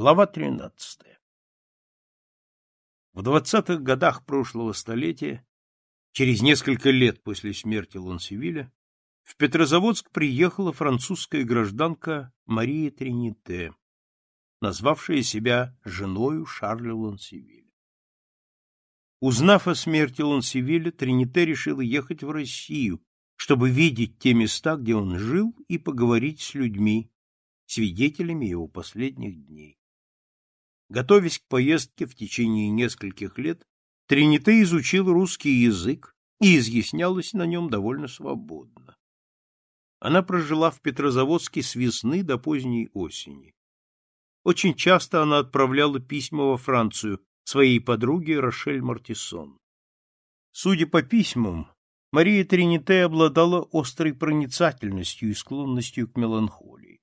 Глава 13. В двадцатых годах прошлого столетия, через несколько лет после смерти Лонсевиля, в Петрозаводск приехала французская гражданка Мария Трините, назвавшая себя женою Шарля Лонсевиля. Узнав о смерти Лонсевиля, Трините решила ехать в Россию, чтобы видеть те места, где он жил, и поговорить с людьми, свидетелями его последних дней. Готовясь к поездке в течение нескольких лет, Тринита изучил русский язык и изъяснялась на нем довольно свободно. Она прожила в Петрозаводске с весны до поздней осени. Очень часто она отправляла письма во Францию своей подруге Рошель Мартисон. Судя по письмам, Мария Трините обладала острой проницательностью и склонностью к меланхолии.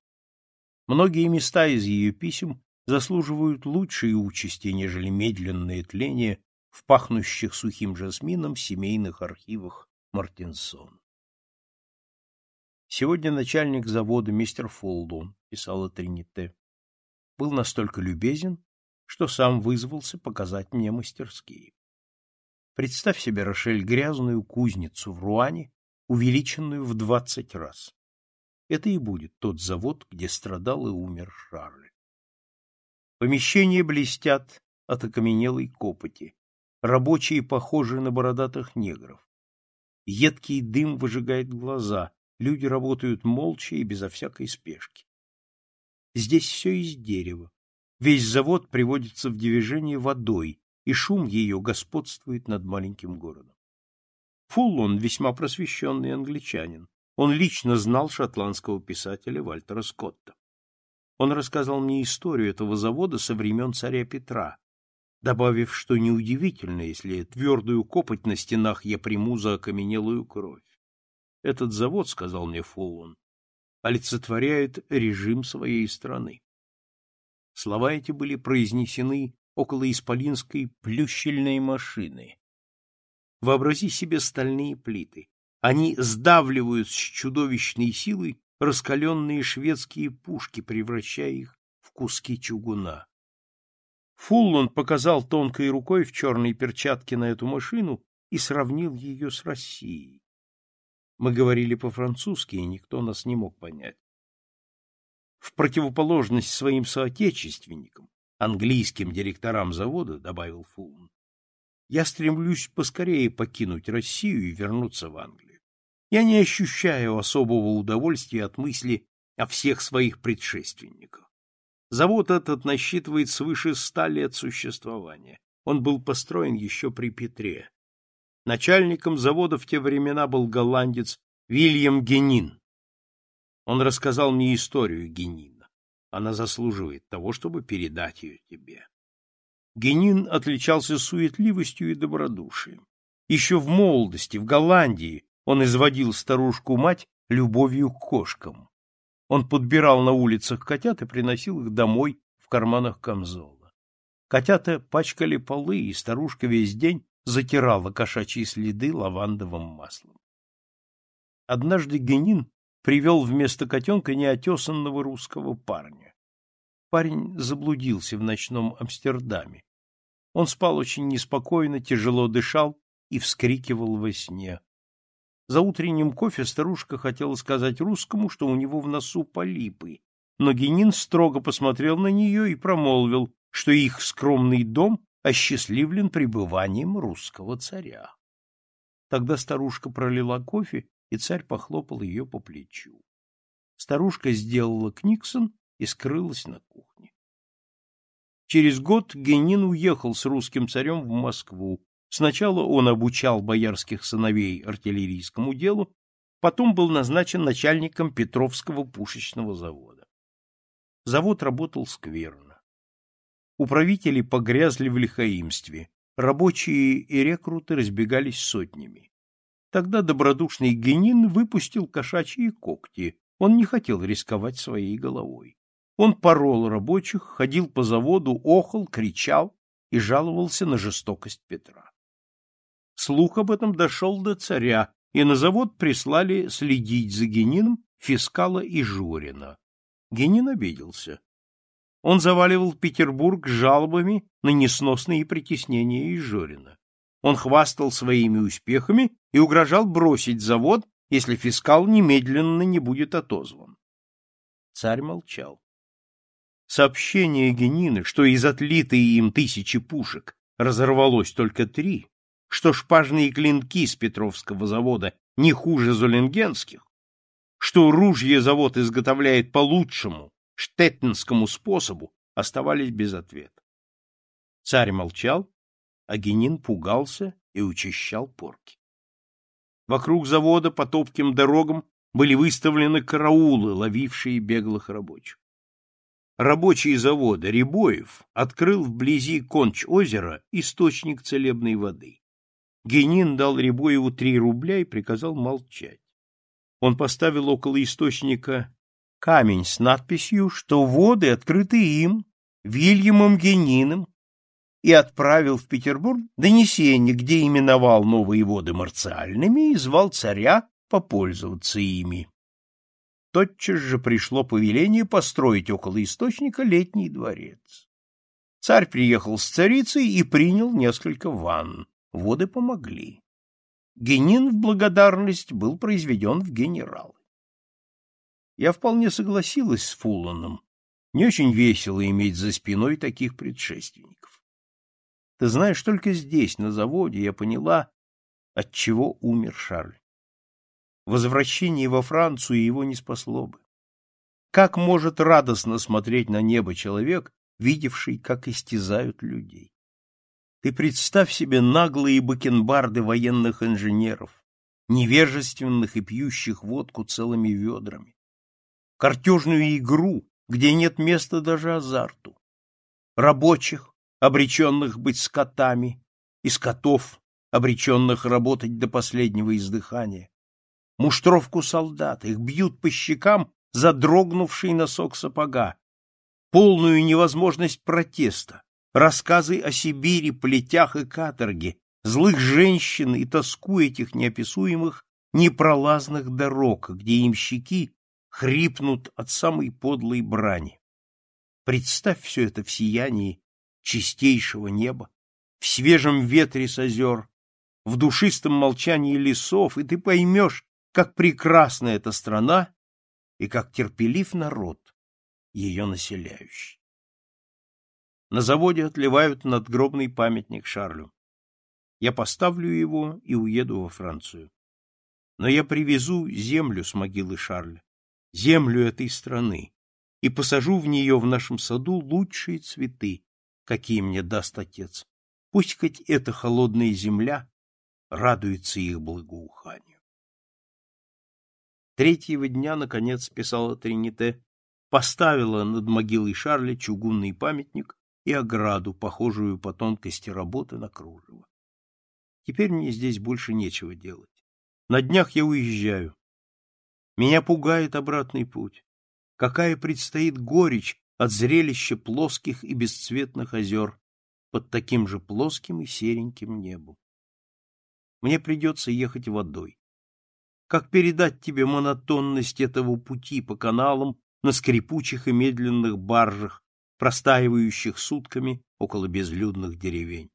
Многие места из ее писем заслуживают лучшей участи, нежели медленное тление в пахнущих сухим жасмином семейных архивах Мартинсон. Сегодня начальник завода мистер Фолдон писала Трините, был настолько любезен, что сам вызвался показать мне мастерские. Представь себе, Рошель, грязную кузницу в Руане, увеличенную в двадцать раз. Это и будет тот завод, где страдал и умер Шарль. Помещения блестят от окаменелой копоти. Рабочие похожи на бородатых негров. Едкий дым выжигает глаза. Люди работают молча и безо всякой спешки. Здесь все из дерева. Весь завод приводится в движение водой, и шум ее господствует над маленьким городом. Фуллон весьма просвещенный англичанин. Он лично знал шотландского писателя Вальтера Скотта. Он рассказал мне историю этого завода со времен царя Петра, добавив, что неудивительно, если твердую копоть на стенах я приму за окаменелую кровь. Этот завод, — сказал мне Фоун, — олицетворяет режим своей страны. Слова эти были произнесены около исполинской плющельной машины. Вообрази себе стальные плиты. Они сдавливают с чудовищной силой раскаленные шведские пушки, превращая их в куски чугуна. Фуллон показал тонкой рукой в черной перчатке на эту машину и сравнил ее с Россией. Мы говорили по-французски, и никто нас не мог понять. В противоположность своим соотечественникам, английским директорам завода, добавил Фуллон, я стремлюсь поскорее покинуть Россию и вернуться в Англию я не ощущаю особого удовольствия от мысли о всех своих предшественниках. Завод этот насчитывает свыше ста лет существования. Он был построен еще при Петре. Начальником завода в те времена был голландец Вильям Генин. Он рассказал мне историю Генина. Она заслуживает того, чтобы передать ее тебе. Генин отличался суетливостью и добродушием. Еще в молодости в Голландии он изводил старушку-мать любовью к кошкам. Он подбирал на улицах котят и приносил их домой в карманах камзола. Котята пачкали полы, и старушка весь день затирала кошачьи следы лавандовым маслом. Однажды Генин привел вместо котенка неотесанного русского парня. Парень заблудился в ночном Амстердаме. Он спал очень неспокойно, тяжело дышал и вскрикивал во сне. За утренним кофе старушка хотела сказать русскому, что у него в носу полипы, но Генин строго посмотрел на нее и промолвил, что их скромный дом осчастливлен пребыванием русского царя. Тогда старушка пролила кофе, и царь похлопал ее по плечу. Старушка сделала книксон и скрылась на кухне. Через год Генин уехал с русским царем в Москву, Сначала он обучал боярских сыновей артиллерийскому делу, потом был назначен начальником Петровского пушечного завода. Завод работал скверно. Управители погрязли в лихоимстве, рабочие и рекруты разбегались сотнями. Тогда добродушный Генин выпустил кошачьи когти, он не хотел рисковать своей головой. Он порол рабочих, ходил по заводу, охал, кричал и жаловался на жестокость Петра. Слух об этом дошел до царя, и на завод прислали следить за Генином фискала и Журина. Генин обиделся. Он заваливал Петербург жалобами на несносные притеснения Ижорина. Он хвастал своими успехами и угрожал бросить завод, если фискал немедленно не будет отозван. Царь молчал. Сообщение Генины, что из отлитой им тысячи пушек разорвалось только три, что шпажные клинки с Петровского завода не хуже золенгенских, что ружье завод изготовляет по лучшему, штеттенскому способу, оставались без ответа. Царь молчал, а Генин пугался и учащал порки. Вокруг завода по топким дорогам были выставлены караулы, ловившие беглых рабочих. Рабочий завода Рябоев открыл вблизи конч озера источник целебной воды. Генин дал Рябоеву три рубля и приказал молчать. Он поставил около источника камень с надписью, что воды открыты им, Вильямом Гениным, и отправил в Петербург донесение, где именовал новые воды марциальными и звал царя попользоваться ими. Тотчас же пришло повеление построить около источника летний дворец. Царь приехал с царицей и принял несколько ванн. Воды помогли. Генин в благодарность был произведен в генералы. Я вполне согласилась с Фуланом. Не очень весело иметь за спиной таких предшественников. Ты знаешь, только здесь, на заводе, я поняла, от чего умер Шарль. Возвращение во Францию его не спасло бы. Как может радостно смотреть на небо человек, видевший, как истязают людей? Ты представь себе наглые бакенбарды военных инженеров, невежественных и пьющих водку целыми ведрами, картежную игру, где нет места даже азарту, рабочих, обреченных быть скотами, и скотов, обреченных работать до последнего издыхания, муштровку солдат, их бьют по щекам за дрогнувший носок сапога, полную невозможность протеста, рассказы о Сибири, плетях и каторге, злых женщин и тоску этих неописуемых непролазных дорог, где имщики хрипнут от самой подлой брани. Представь все это в сиянии чистейшего неба, в свежем ветре с озер, в душистом молчании лесов, и ты поймешь, как прекрасна эта страна и как терпелив народ, ее населяющий. На заводе отливают надгробный памятник Шарлю. Я поставлю его и уеду во Францию. Но я привезу землю с могилы Шарля, землю этой страны, и посажу в нее в нашем саду лучшие цветы, какие мне даст отец. Пусть хоть эта холодная земля радуется их благоуханию. Третьего дня, наконец, писала Трините, поставила над могилой Шарля чугунный памятник и ограду, похожую по тонкости работы на кружево. Теперь мне здесь больше нечего делать. На днях я уезжаю. Меня пугает обратный путь. Какая предстоит горечь от зрелища плоских и бесцветных озер под таким же плоским и сереньким небом. Мне придется ехать водой. Как передать тебе монотонность этого пути по каналам на скрипучих и медленных баржах, простаивающих сутками около безлюдных деревень.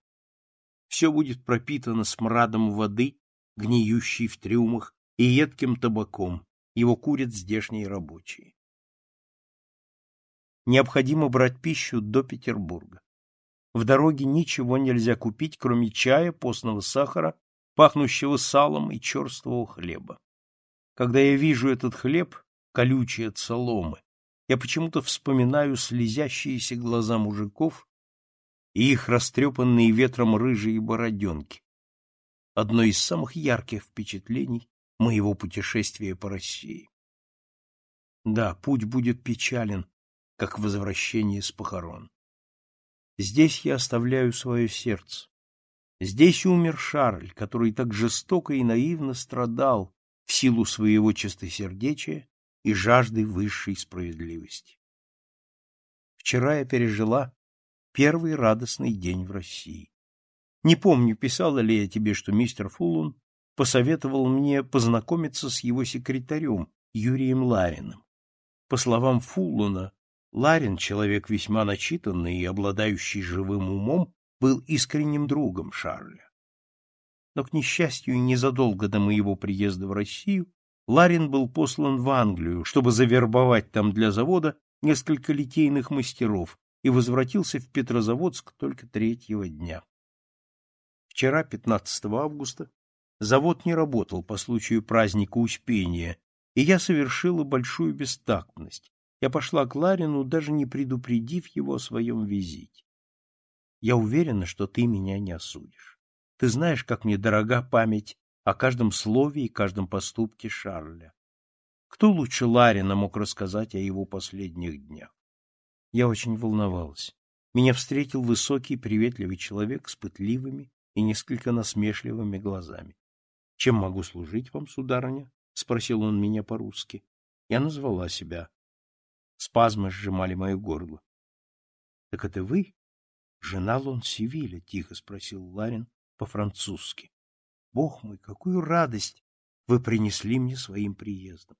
Все будет пропитано смрадом воды, гниющей в трюмах, и едким табаком, его курят здешние рабочие. Необходимо брать пищу до Петербурга. В дороге ничего нельзя купить, кроме чая, постного сахара, пахнущего салом и черствого хлеба. Когда я вижу этот хлеб, колючий от соломы, я почему-то вспоминаю слезящиеся глаза мужиков и их растрепанные ветром рыжие бороденки. Одно из самых ярких впечатлений моего путешествия по России. Да, путь будет печален, как возвращение с похорон. Здесь я оставляю свое сердце. Здесь умер Шарль, который так жестоко и наивно страдал в силу своего чистосердечия и жаждой высшей справедливости. Вчера я пережила первый радостный день в России. Не помню, писала ли я тебе, что мистер Фуллун посоветовал мне познакомиться с его секретарем Юрием Лариным. По словам Фуллуна, Ларин, человек весьма начитанный и обладающий живым умом, был искренним другом Шарля. Но, к несчастью, незадолго до моего приезда в Россию Ларин был послан в Англию, чтобы завербовать там для завода несколько литейных мастеров и возвратился в Петрозаводск только третьего дня. Вчера, 15 августа, завод не работал по случаю праздника Успения, и я совершила большую бестактность. Я пошла к Ларину, даже не предупредив его о своем визите. Я уверена, что ты меня не осудишь. Ты знаешь, как мне дорога память о каждом слове и каждом поступке Шарля. Кто лучше Ларина мог рассказать о его последних днях? Я очень волновалась. Меня встретил высокий, приветливый человек с пытливыми и несколько насмешливыми глазами. — Чем могу служить вам, сударыня? — спросил он меня по-русски. Я назвала себя. Спазмы сжимали мое горло. — Так это вы? — Жена Лонсевиля, — тихо спросил Ларин по-французски. Бог мой, какую радость вы принесли мне своим приездом!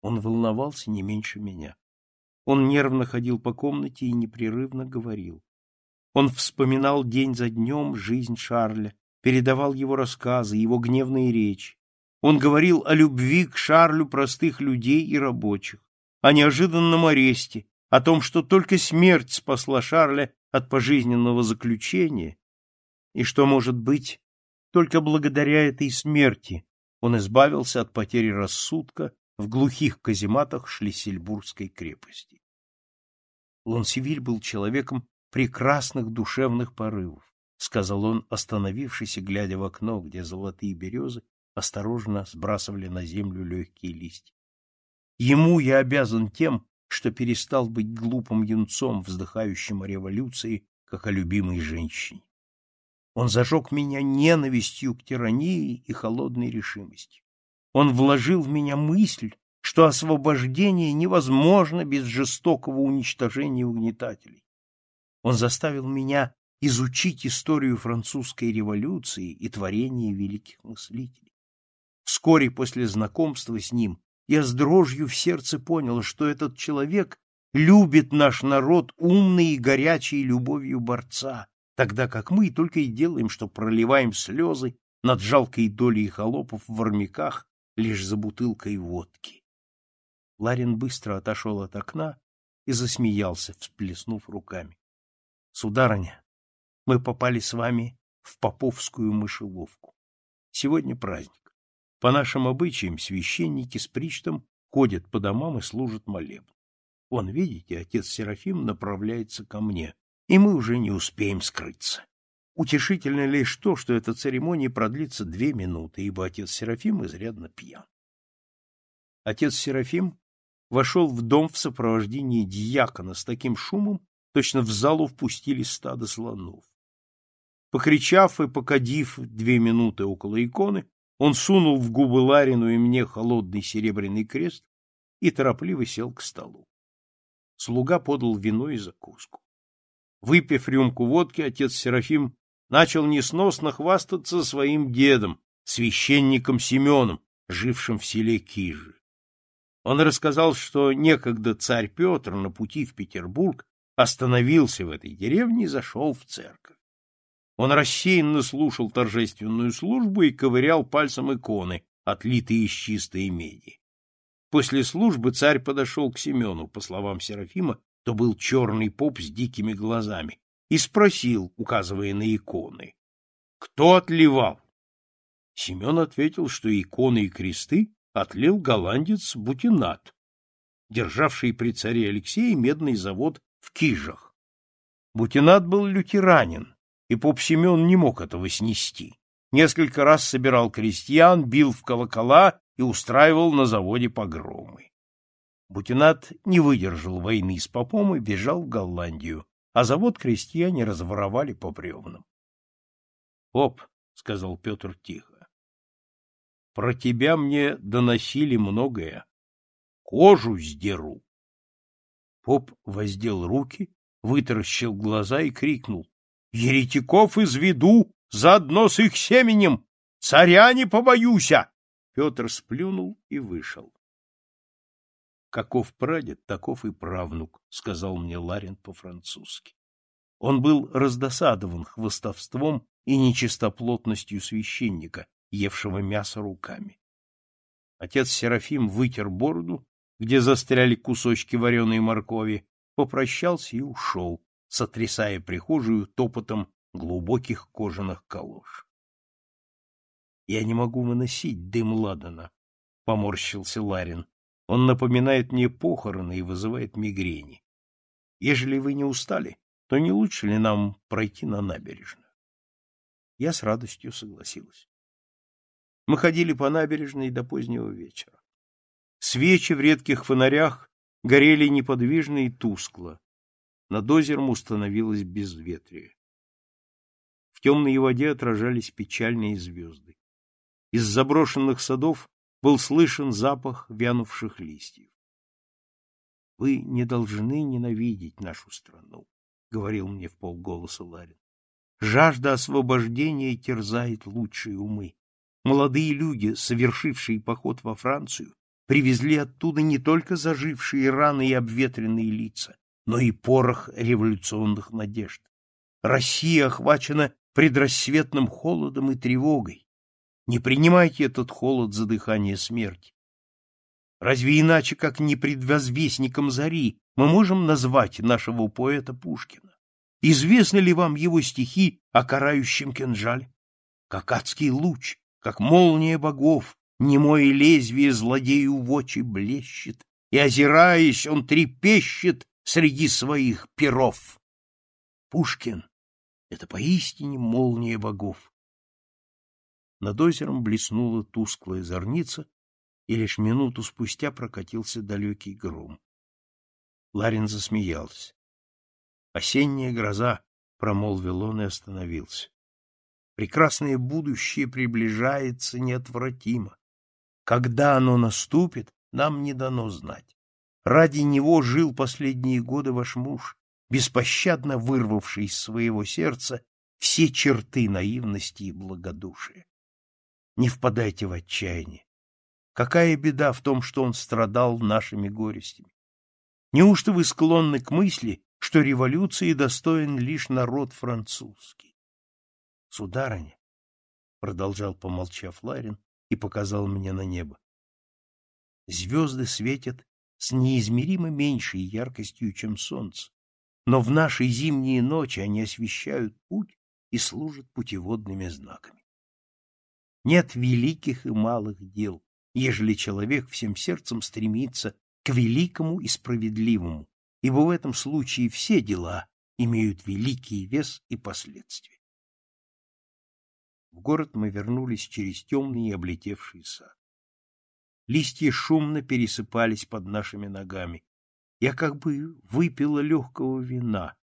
Он волновался не меньше меня. Он нервно ходил по комнате и непрерывно говорил. Он вспоминал день за днем жизнь Шарля, передавал его рассказы, его гневные речи. Он говорил о любви к Шарлю простых людей и рабочих, о неожиданном аресте, о том, что только смерть спасла Шарля от пожизненного заключения и что, может быть, только благодаря этой смерти он избавился от потери рассудка в глухих казематах Шлиссельбургской крепости. Лонсевиль был человеком прекрасных душевных порывов, сказал он, остановившись и глядя в окно, где золотые березы осторожно сбрасывали на землю легкие листья. Ему я обязан тем, что перестал быть глупым юнцом, вздыхающим о революции, как о любимой женщине. Он зажег меня ненавистью к тирании и холодной решимостью. Он вложил в меня мысль, что освобождение невозможно без жестокого уничтожения угнетателей. Он заставил меня изучить историю французской революции и творения великих мыслителей. Вскоре после знакомства с ним я с дрожью в сердце понял, что этот человек любит наш народ умной и горячей любовью борца, тогда как мы только и делаем, что проливаем слезы над жалкой долей холопов в армяках лишь за бутылкой водки. Ларин быстро отошел от окна и засмеялся, всплеснув руками. — Сударыня, мы попали с вами в поповскую мышеловку. Сегодня праздник. По нашим обычаям священники с причтом ходят по домам и служат молебн. Он, видите, отец Серафим направляется ко мне и мы уже не успеем скрыться. Утешительно лишь то, что эта церемония продлится две минуты, ибо отец Серафим изрядно пьян. Отец Серафим вошел в дом в сопровождении дьякона с таким шумом, точно в залу впустили стадо слонов. Покричав и покадив две минуты около иконы, он сунул в губы Ларину и мне холодный серебряный крест и торопливо сел к столу. Слуга подал вино и закуску. Выпив рюмку водки, отец Серафим начал несносно хвастаться своим дедом, священником Семеном, жившим в селе Кижи. Он рассказал, что некогда царь Петр на пути в Петербург остановился в этой деревне и зашел в церковь. Он рассеянно слушал торжественную службу и ковырял пальцем иконы, отлитые из чистой меди. После службы царь подошел к Семену, по словам Серафима, то был черный поп с дикими глазами, и спросил, указывая на иконы, кто отливал. Семен ответил, что иконы и кресты отлил голландец Бутинат, державший при царе Алексее медный завод в Кижах. Бутинат был лютеранин, и поп Семен не мог этого снести. Несколько раз собирал крестьян, бил в колокола и устраивал на заводе погромы. Бутинат не выдержал войны с попом и бежал в Голландию, а завод крестьяне разворовали по бревнам. — Поп, — сказал Петр тихо, — про тебя мне доносили многое. Кожу сдеру. Поп воздел руки, вытаращил глаза и крикнул. — Еретиков изведу, заодно с их семенем! Царя не побоюся! Петр сплюнул и вышел каков прадед, таков и правнук, — сказал мне Ларин по-французски. Он был раздосадован хвостовством и нечистоплотностью священника, евшего мясо руками. Отец Серафим вытер бороду, где застряли кусочки вареной моркови, попрощался и ушел, сотрясая прихожую топотом глубоких кожаных калош. — Я не могу выносить дым ладана, — поморщился Ларин. Он напоминает мне похороны и вызывает мигрени. Ежели вы не устали, то не лучше ли нам пройти на набережную? Я с радостью согласилась. Мы ходили по набережной до позднего вечера. Свечи в редких фонарях горели неподвижно и тускло. Над озером установилось безветрие. В темной воде отражались печальные звезды. Из заброшенных садов был слышен запах вянувших листьев. «Вы не должны ненавидеть нашу страну», — говорил мне в полголоса Ларин. «Жажда освобождения терзает лучшие умы. Молодые люди, совершившие поход во Францию, привезли оттуда не только зажившие раны и обветренные лица, но и порох революционных надежд. Россия охвачена предрассветным холодом и тревогой, не принимайте этот холод за дыхание смерти. Разве иначе, как не предвозвестником зари, мы можем назвать нашего поэта Пушкина? Известны ли вам его стихи о карающем кинжале? Как адский луч, как молния богов, немое лезвие злодею в очи блещет, и, озираясь, он трепещет среди своих перов. Пушкин — это поистине молния богов над озером блеснула тусклая зорница, и лишь минуту спустя прокатился далекий гром. Ларин засмеялся. «Осенняя гроза», — промолвил он и остановился. «Прекрасное будущее приближается неотвратимо. Когда оно наступит, нам не дано знать. Ради него жил последние годы ваш муж, беспощадно вырвавший из своего сердца все черты наивности и благодушия. Не впадайте в отчаяние. Какая беда в том, что он страдал нашими горестями? Неужто вы склонны к мысли, что революции достоин лишь народ французский? — Сударыня, — продолжал, помолчав Ларин и показал мне на небо, — звезды светят с неизмеримо меньшей яркостью, чем солнце, но в наши зимние ночи они освещают путь и служат путеводными знаками нет великих и малых дел, ежели человек всем сердцем стремится к великому и справедливому, ибо в этом случае все дела имеют великий вес и последствия. В город мы вернулись через темный и облетевший сад. Листья шумно пересыпались под нашими ногами. Я как бы выпила легкого вина.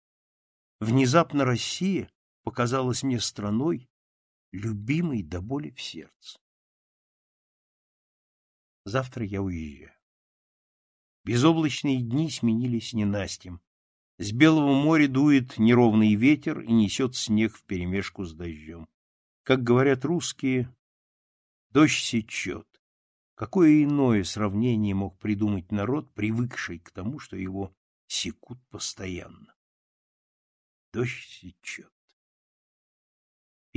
Внезапно Россия показалась мне страной, любимый до боли в сердце. Завтра я уезжаю. Безоблачные дни сменились ненастьем. С Белого моря дует неровный ветер и несет снег вперемешку с дождем. Как говорят русские, дождь сечет. Какое иное сравнение мог придумать народ, привыкший к тому, что его секут постоянно? Дождь сечет.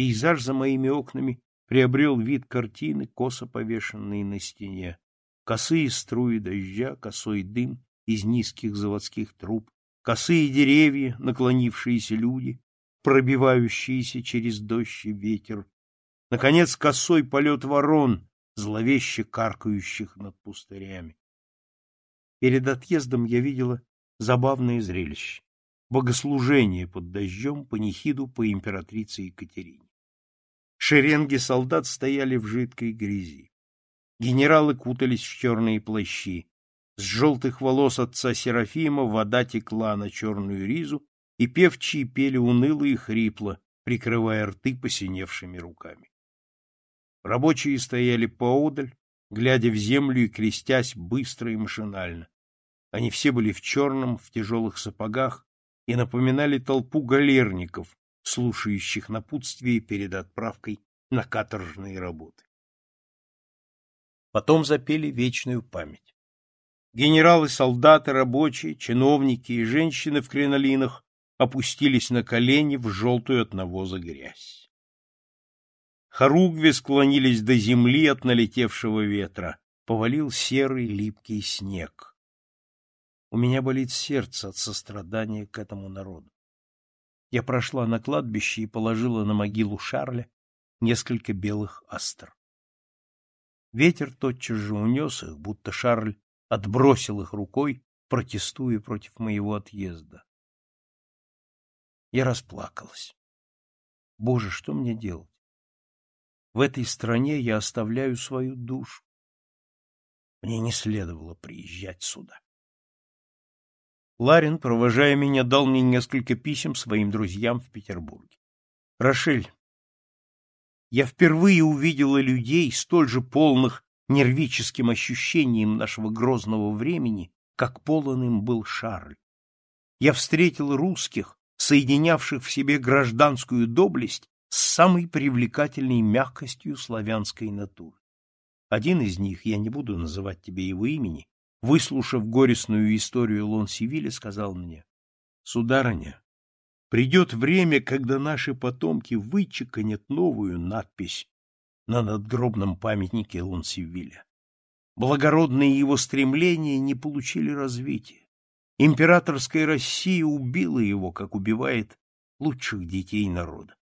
Пейзаж за моими окнами приобрел вид картины, косо повешенной на стене. Косые струи дождя, косой дым из низких заводских труб, косые деревья, наклонившиеся люди, пробивающиеся через дождь и ветер. Наконец, косой полет ворон, зловеще каркающих над пустырями. Перед отъездом я видела забавное зрелище. Богослужение под дождем по нехиду по императрице Екатерине. Шеренги солдат стояли в жидкой грязи. Генералы кутались в черные плащи. С желтых волос отца Серафима вода текла на черную ризу, и певчие пели уныло и хрипло, прикрывая рты посиневшими руками. Рабочие стояли поодаль, глядя в землю и крестясь быстро и машинально. Они все были в черном, в тяжелых сапогах и напоминали толпу галерников, слушающих напутствие перед отправкой на каторжные работы. Потом запели вечную память. Генералы, солдаты, рабочие, чиновники и женщины в кринолинах опустились на колени в желтую от навоза грязь. Хоругви склонились до земли от налетевшего ветра. Повалил серый липкий снег. У меня болит сердце от сострадания к этому народу я прошла на кладбище и положила на могилу Шарля несколько белых астр. Ветер тотчас же унес их, будто Шарль отбросил их рукой, протестуя против моего отъезда. Я расплакалась. Боже, что мне делать? В этой стране я оставляю свою душу. Мне не следовало приезжать сюда. Ларин, провожая меня, дал мне несколько писем своим друзьям в Петербурге. Рошель, я впервые увидела людей, столь же полных нервическим ощущением нашего грозного времени, как полон им был Шарль. Я встретил русских, соединявших в себе гражданскую доблесть с самой привлекательной мягкостью славянской натуры. Один из них, я не буду называть тебе его имени, выслушав горестную историю Лонсивиля, сказал мне, «Сударыня, придет время, когда наши потомки вычеканят новую надпись на надгробном памятнике Лонсивиля. Благородные его стремления не получили развития. Императорская Россия убила его, как убивает лучших детей народа.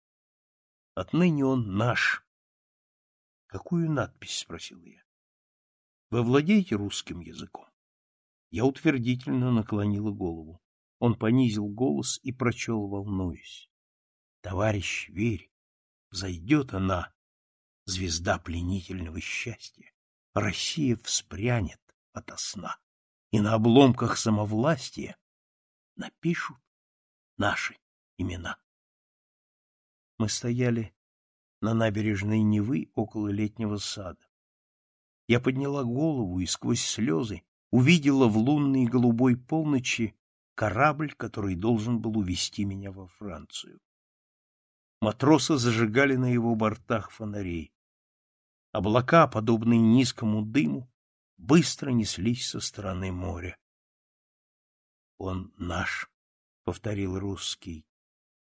Отныне он наш. — Какую надпись? — спросил я. — Вы владеете русским языком? Я утвердительно наклонила голову. Он понизил голос и прочел, волнуясь. «Товарищ, верь, взойдет она, звезда пленительного счастья. Россия вспрянет ото сна, и на обломках самовластия напишут наши имена». Мы стояли на набережной Невы около летнего сада. Я подняла голову и сквозь слезы увидела в лунной голубой полночи корабль, который должен был увезти меня во Францию. Матросы зажигали на его бортах фонарей. Облака, подобные низкому дыму, быстро неслись со стороны моря. «Он наш», — повторил русский,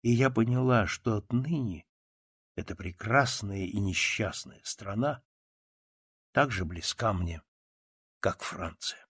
и я поняла, что отныне эта прекрасная и несчастная страна так же близка мне, как Франция.